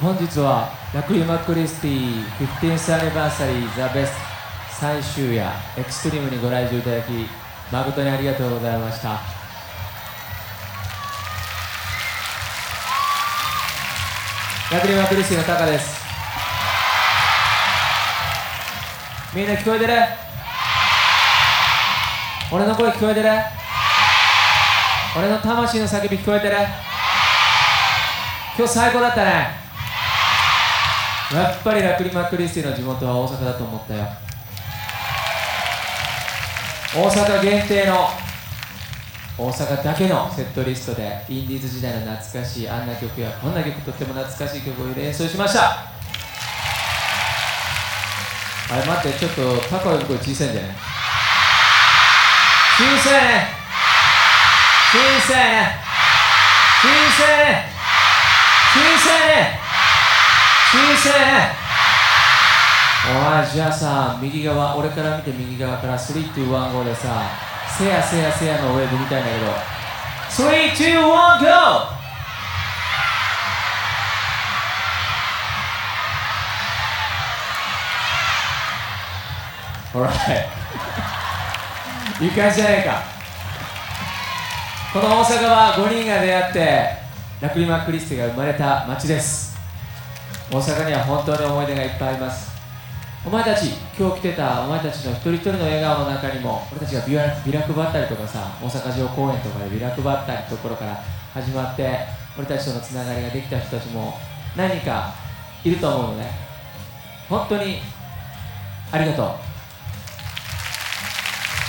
本日はラクリマクリスティ 15th Anniversary The Best 最終夜エクストリームにご来場いただき誠にありがとうございました。ラクリマクリスティのタカです。みんな聞こえてる？俺の声聞こえてる？俺の魂の叫び聞こえてる？今日最高だったね。やっぱりラクリマクリスティの地元は大阪だと思ったよ。大阪限定の大阪だけのセットリストでインディーズ時代の懐かしいあんな曲やこんな曲とっても懐かしい曲を演奏しました。あれ待ってちょっとタコより声小さいんじゃない？小さいね。小さいね。小さいね。小さいね。小さいねおいじゃあさ右側俺から見て右側から321でさせやせやせやのウェーブみたいんだけど。321 GO! Alright い。い感じじゃないか。この大阪は5人が出会ってラクリマ・クリステが生まれた街です。大阪には本当に思い出がいっぱいあります。お前たち今日来てたお前たちの一人一人の笑顔の中にも俺たちがビラビラ配ったりとかさ大阪城公園とかでビラ配ったりところから始まって俺たちとのつながりができた人たちも何かいると思うのね。本当にありがとう。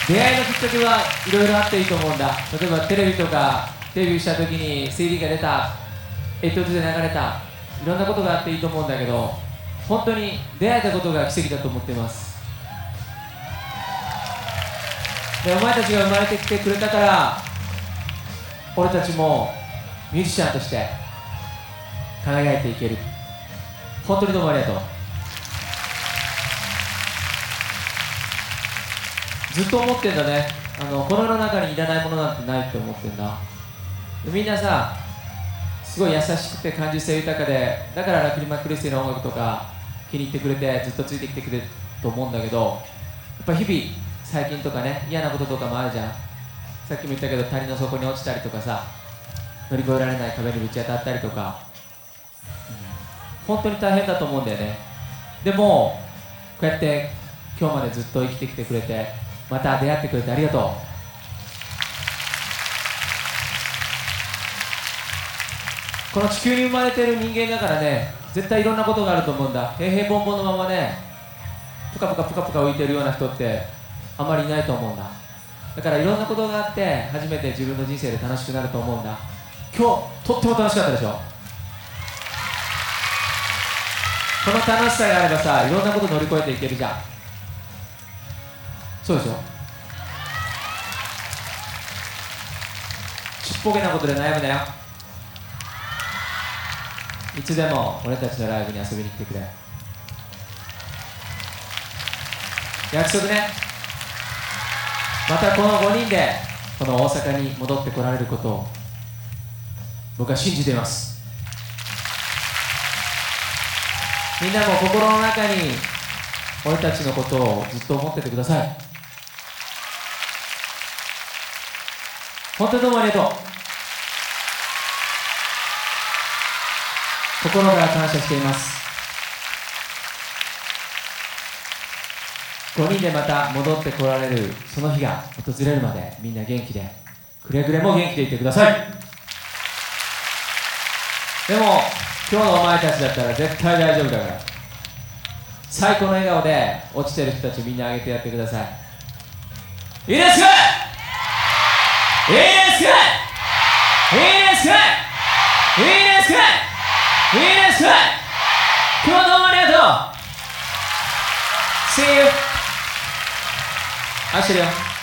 出会いのきっかけはいろいろあっていいと思うんだ。例えばテレビとかデビューした時に CD が出たエイトズで流れたいろんなことがあっていいと思うんだけど本当に出会えたことが奇跡だと思っています。でお前たちが生まれてきてくれたから俺たちもミュージシャンとして輝いていける。本当にどうもありがとう。ずっと思ってんだね。あのこの世の中にいらないものなんてないって思ってんだ。みんなさすごい優しくて感受性豊かでだからラクリマ・クリスティの音楽とか気に入ってくれてずっとついてきてくれると思うんだけどやっぱ日々最近とかね嫌なこととかもあるじゃん。さっきも言ったけど谷の底に落ちたりとかさ乗り越えられない壁にぶち当たったりとか、本当に大変だと思うんだよね。でもこうやって今日までずっと生きてきてくれてまた出会ってくれてありがとう。この地球に生まれてる人間だからね絶対いろんなことがあると思うんだ。平平凡凡のままねぷかぷかぷかぷか浮いてるような人ってあまりいないと思うんだ。だからいろんなことがあって初めて自分の人生で楽しくなると思うんだ。今日とっても楽しかったでしょ？この楽しさがあればさいろんなこと乗り越えていけるじゃん。そうでしょ？ちっぽけなことで悩むなよ。いつでも俺たちのライブに遊びに来てくれ。約束ね。またこの5人でこの大阪に戻ってこられることを僕は信じています。みんなも心の中に俺たちのことをずっと思っててください。本当にどうもありがとう。心から感謝しています。5人でまた戻ってこられるその日が訪れるまでみんな元気でくれぐれも元気でいてください。でも今日のお前たちだったら絶対大丈夫だから。最高の笑顔で落ちてる人たちみんな上げてやってください。いいですか？いいですか？いいですか？いいです。か今日どうもありがと。う See you 愛してるよ